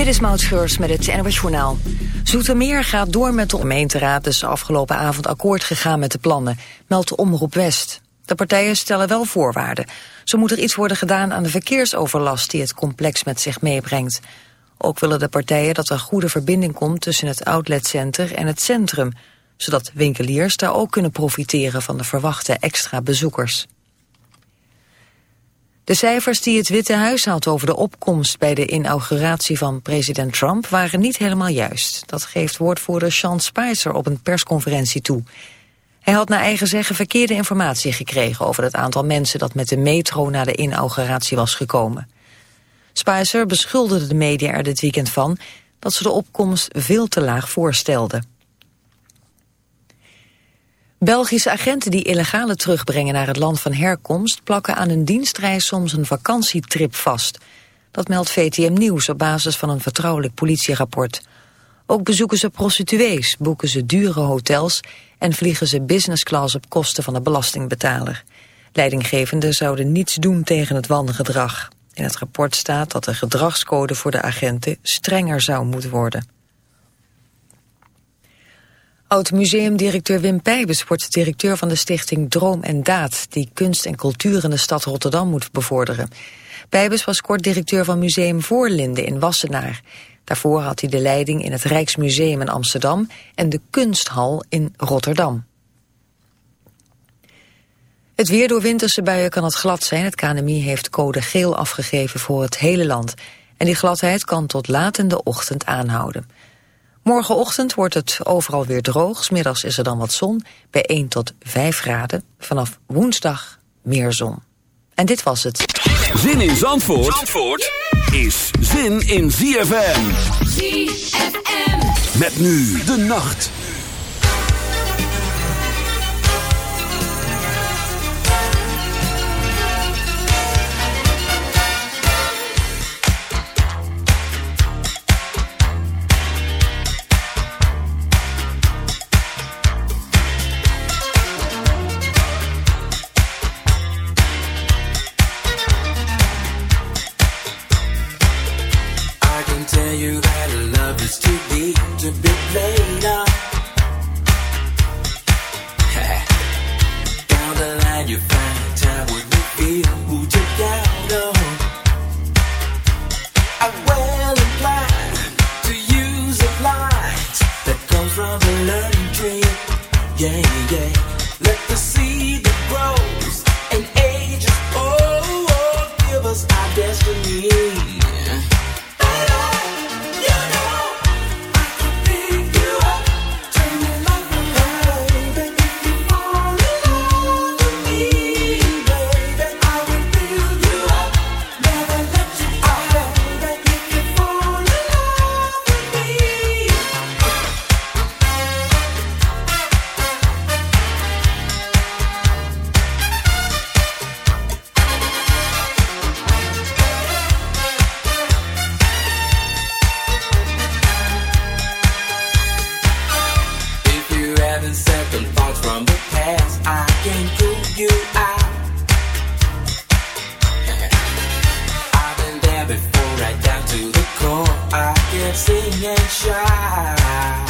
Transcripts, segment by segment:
Dit is Maud met het NWS Journaal. Zoetermeer gaat door met de gemeenteraad is afgelopen avond akkoord gegaan met de plannen, meldt de Omroep West. De partijen stellen wel voorwaarden. Zo moet er iets worden gedaan aan de verkeersoverlast die het complex met zich meebrengt. Ook willen de partijen dat er goede verbinding komt tussen het outletcenter en het centrum, zodat winkeliers daar ook kunnen profiteren van de verwachte extra bezoekers. De cijfers die het Witte Huis had over de opkomst bij de inauguratie van president Trump waren niet helemaal juist. Dat geeft woordvoerder Sean Spicer op een persconferentie toe. Hij had naar eigen zeggen verkeerde informatie gekregen over het aantal mensen dat met de metro naar de inauguratie was gekomen. Spicer beschuldigde de media er dit weekend van dat ze de opkomst veel te laag voorstelden. Belgische agenten die illegale terugbrengen naar het land van herkomst... plakken aan hun dienstreis soms een vakantietrip vast. Dat meldt VTM Nieuws op basis van een vertrouwelijk politierapport. Ook bezoeken ze prostituees, boeken ze dure hotels... en vliegen ze business class op kosten van de belastingbetaler. Leidinggevenden zouden niets doen tegen het wangedrag. In het rapport staat dat de gedragscode voor de agenten strenger zou moeten worden. Oud-museumdirecteur Wim Pijbes wordt directeur van de stichting Droom en Daad... die kunst en cultuur in de stad Rotterdam moet bevorderen. Pijbes was kort directeur van Museum Voorlinden in Wassenaar. Daarvoor had hij de leiding in het Rijksmuseum in Amsterdam... en de Kunsthal in Rotterdam. Het weer door winterse buien kan het glad zijn. Het KNMI heeft code geel afgegeven voor het hele land. En die gladheid kan tot laat in de ochtend aanhouden. Morgenochtend wordt het overal weer droog. Smiddags is er dan wat zon bij 1 tot 5 graden. Vanaf woensdag meer zon. En dit was het. Zin in Zandvoort, Zandvoort is zin in ZFM. ZFM. Met nu de nacht. Sing and shout.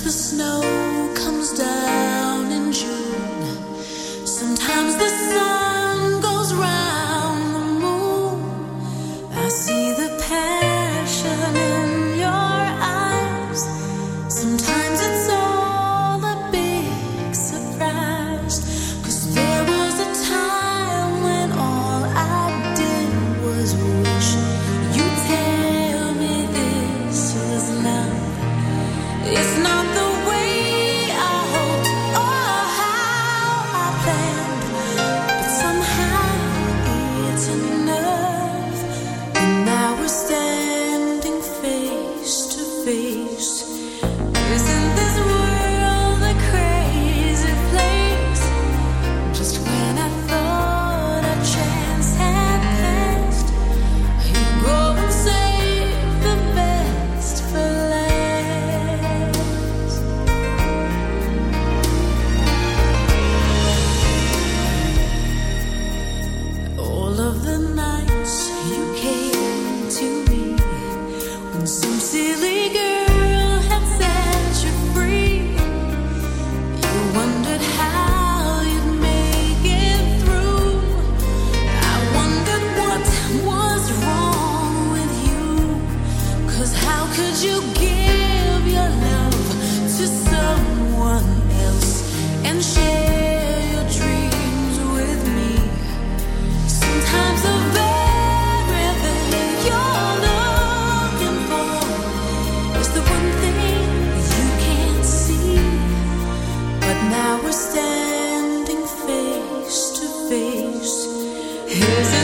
the snow. Hey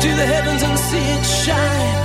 to the heavens and see it shine.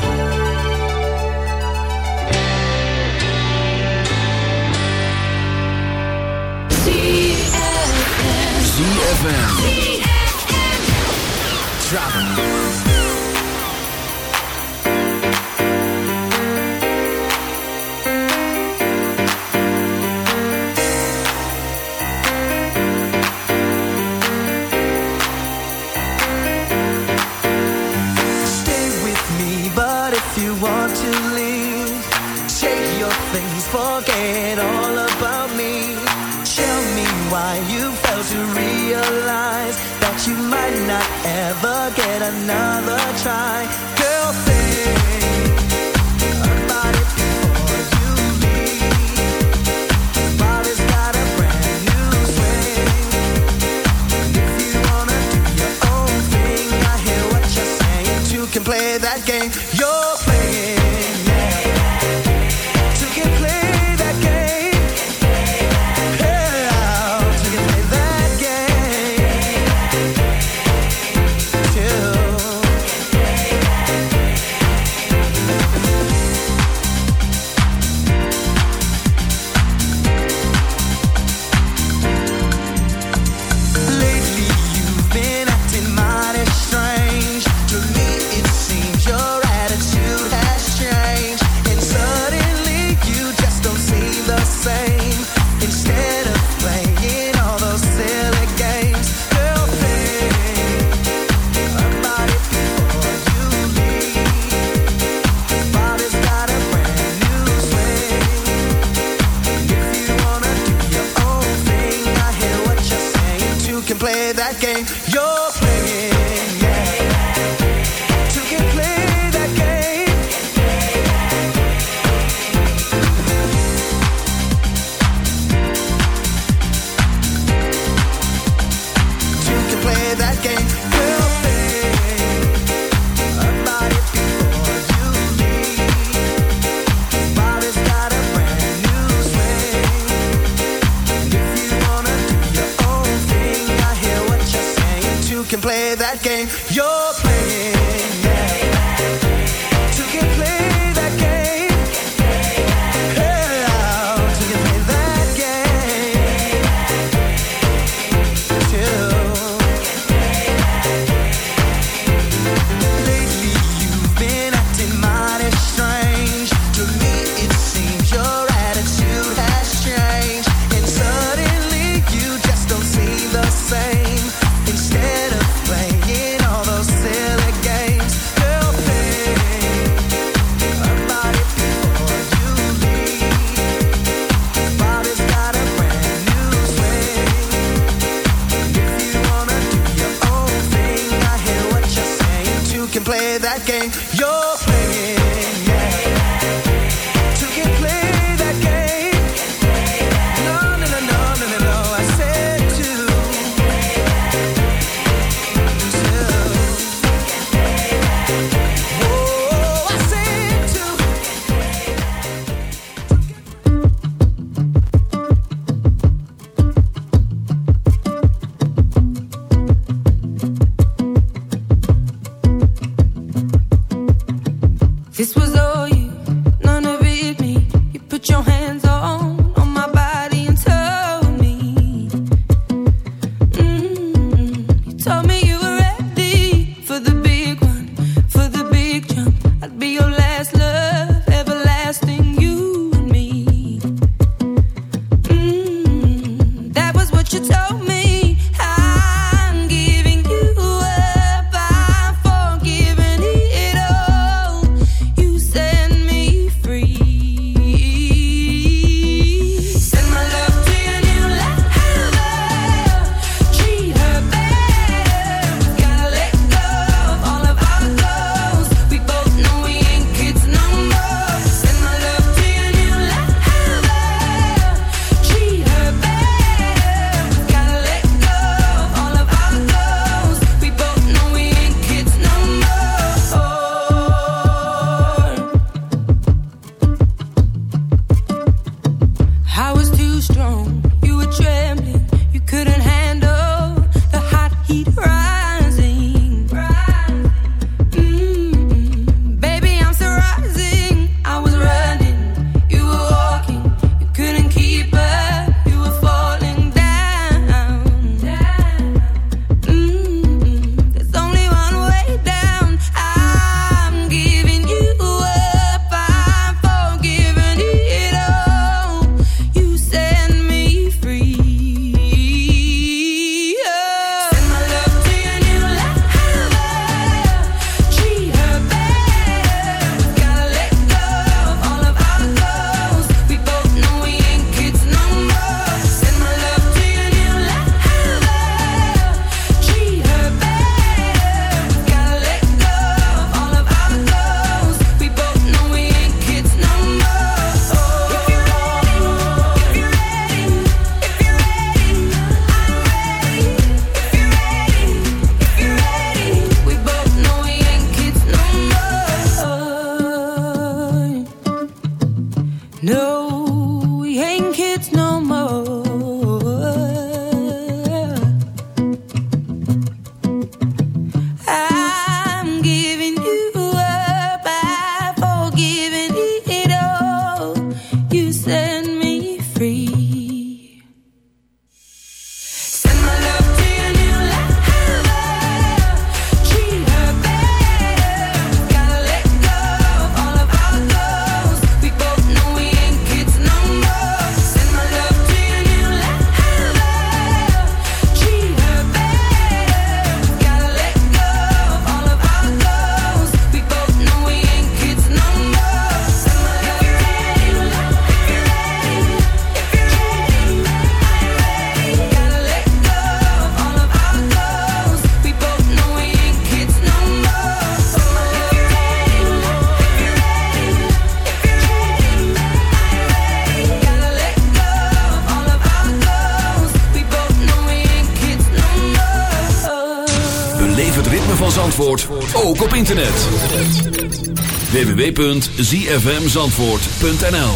www.zfmzandvoort.nl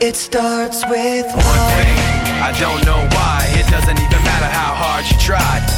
It starts with one thing. I don't know why. It doesn't even matter how hard you try.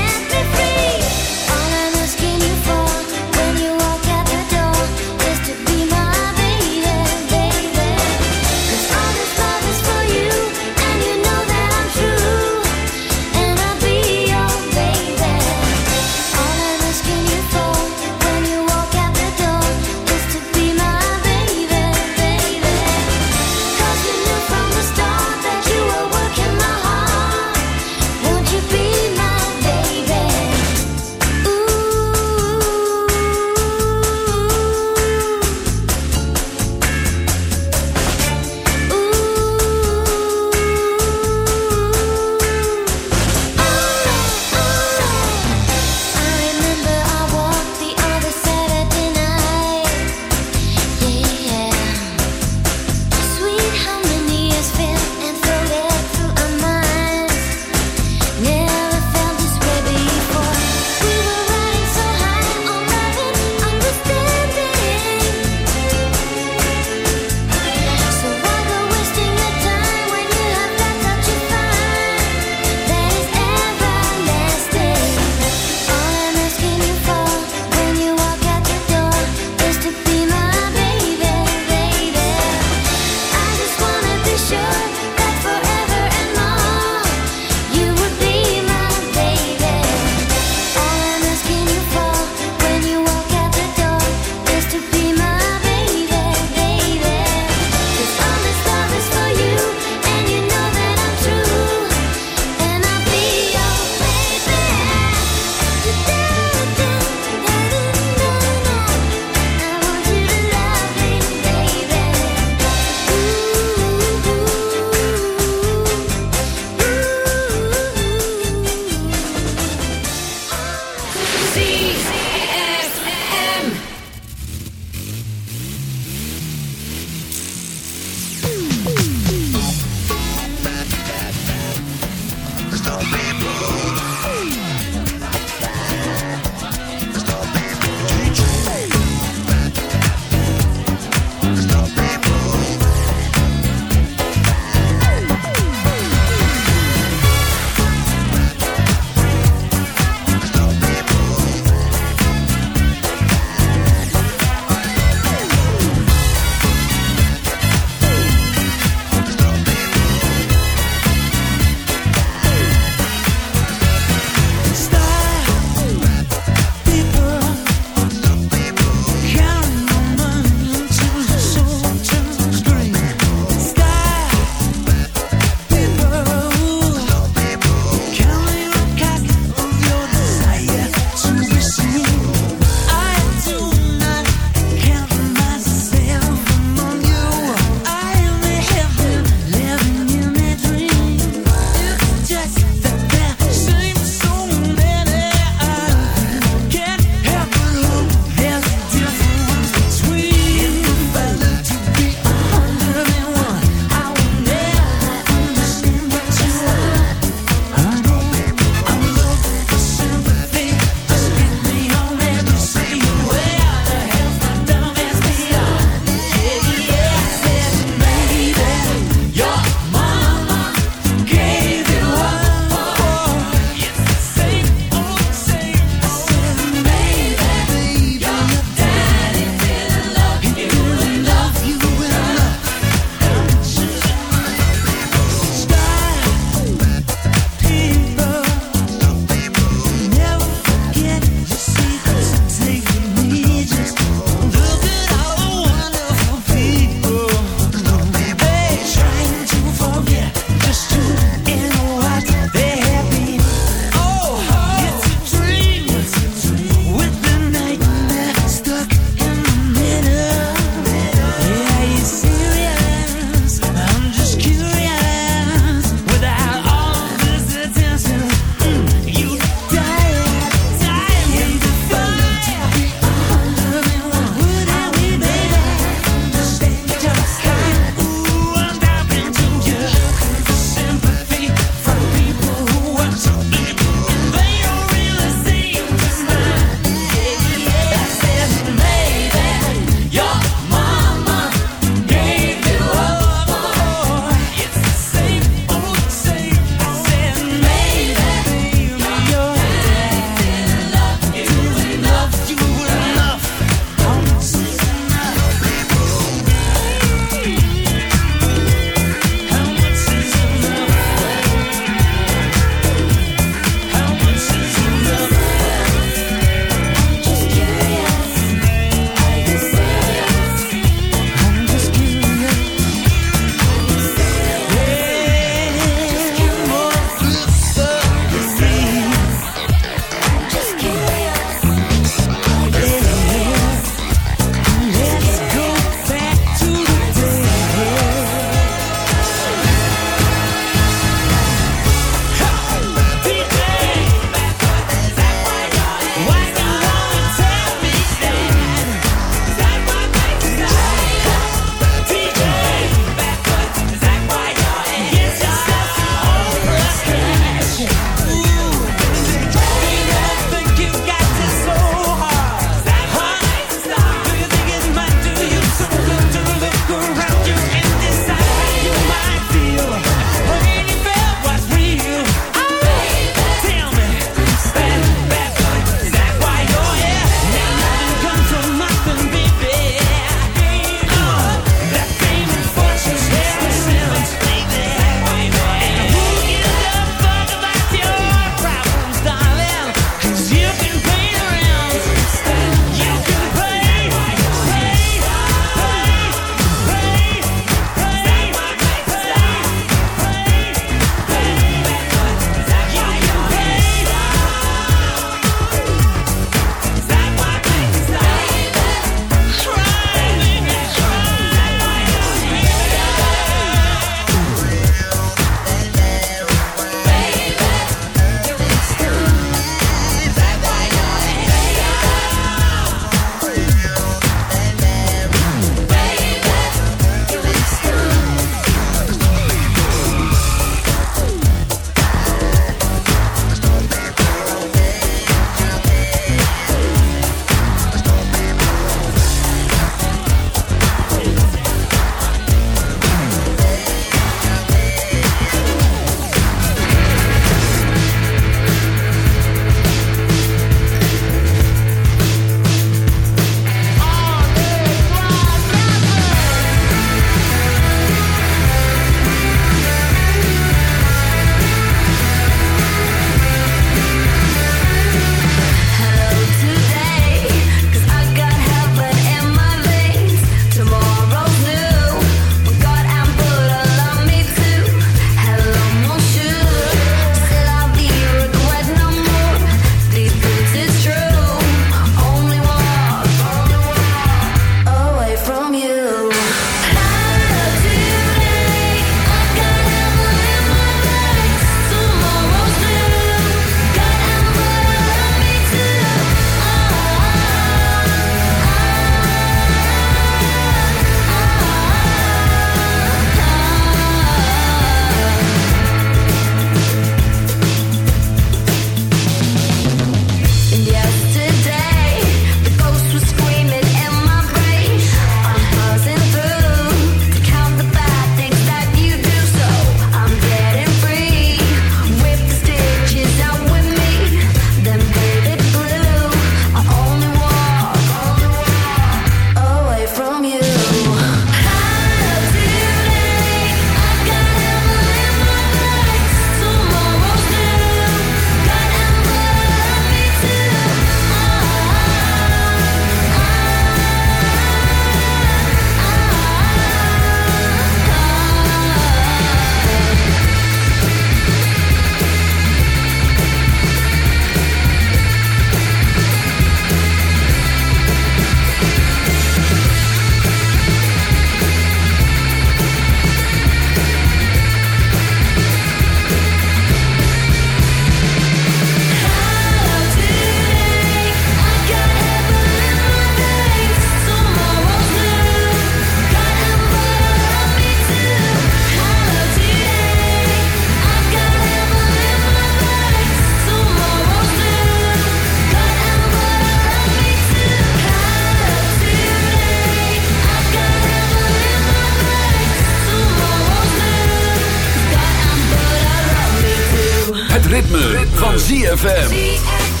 ritme, van ZFM.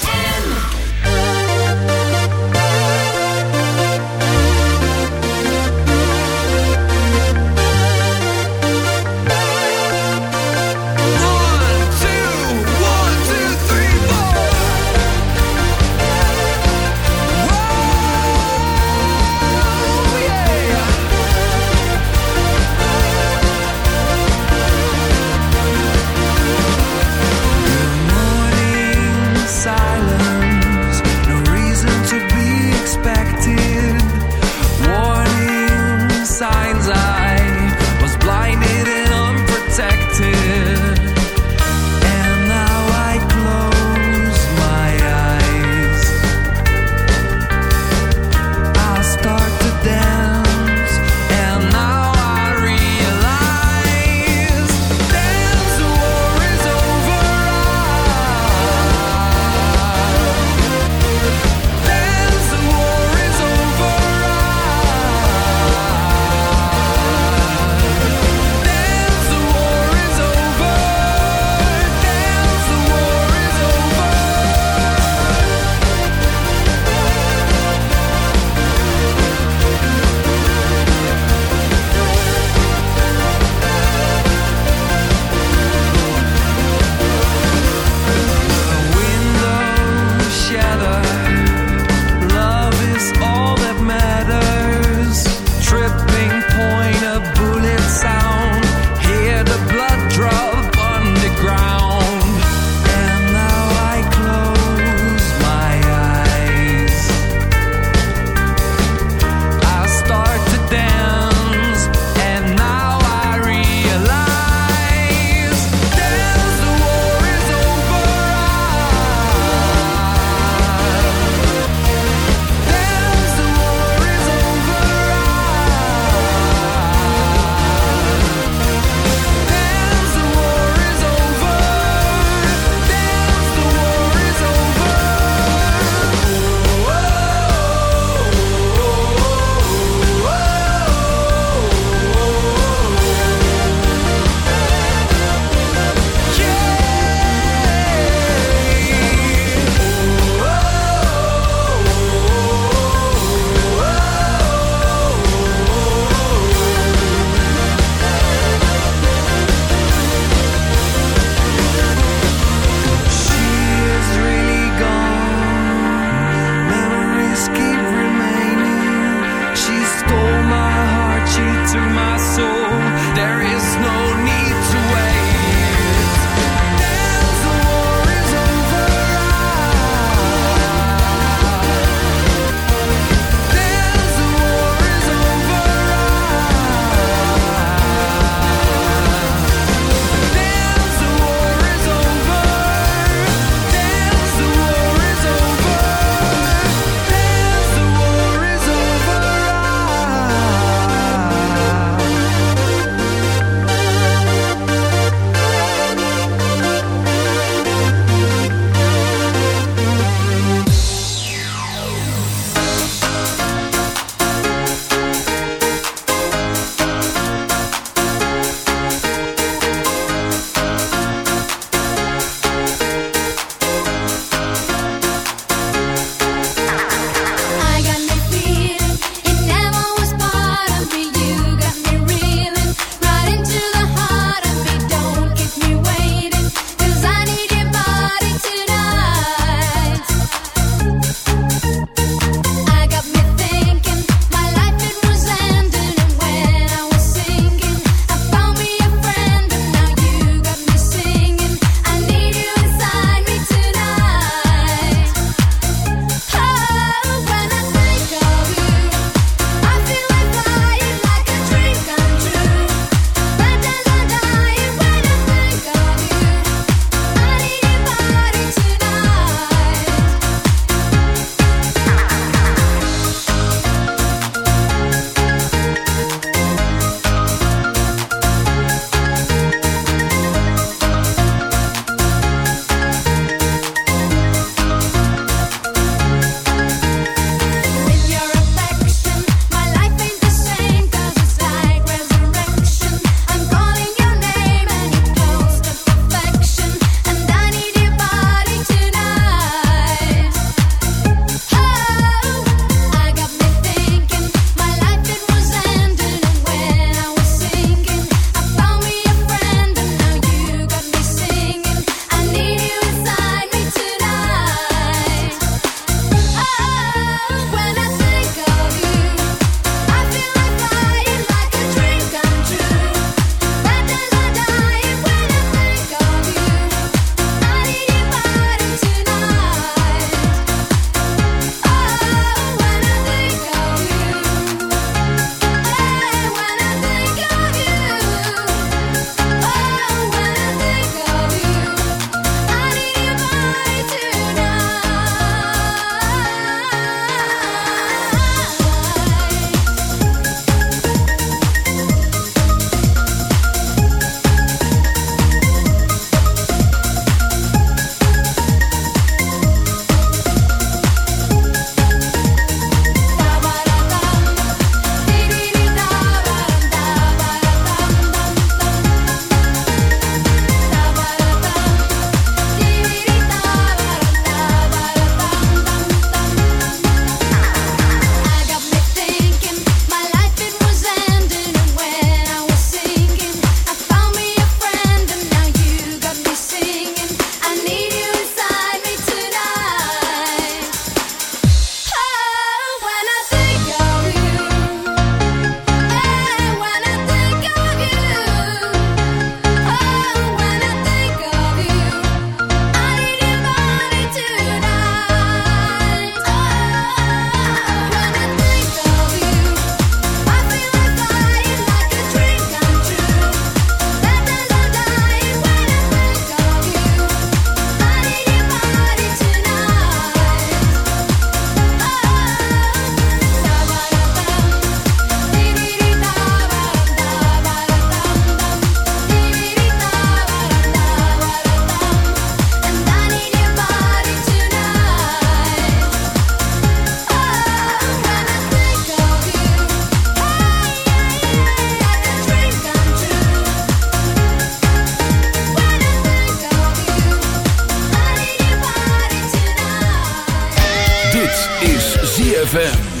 ZFM.